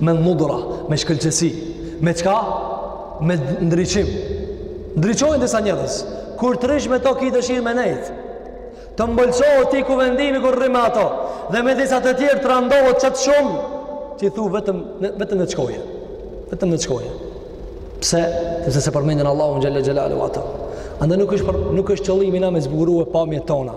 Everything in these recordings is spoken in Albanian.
Me nur, me shkëlqesi. Me çka? Me ndriçim. Ndriçojnë disa njerëz. Kur të rrish me to ki dëshirë me nejtë. Të ëmbëlsohet ti kuvendimi kur rri me ato. Dhe me disa të tjerë të randohet qaq shumë që i thu vetëm, vetëm me u çu. Vetëm me u çu. Pse? Sepse s'e përmendin Allahun xhele xhelaluhu ato. Andaj nuk është, për, nuk është qëllimi na me zbukuru pamjet tona.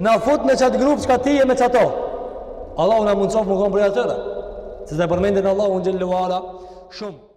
Na fut në qat grup çka ti je me qato. Allahu na mundsoftë me kon prej atyre. Se e përmendin Allahun xhelle ve ala shumë.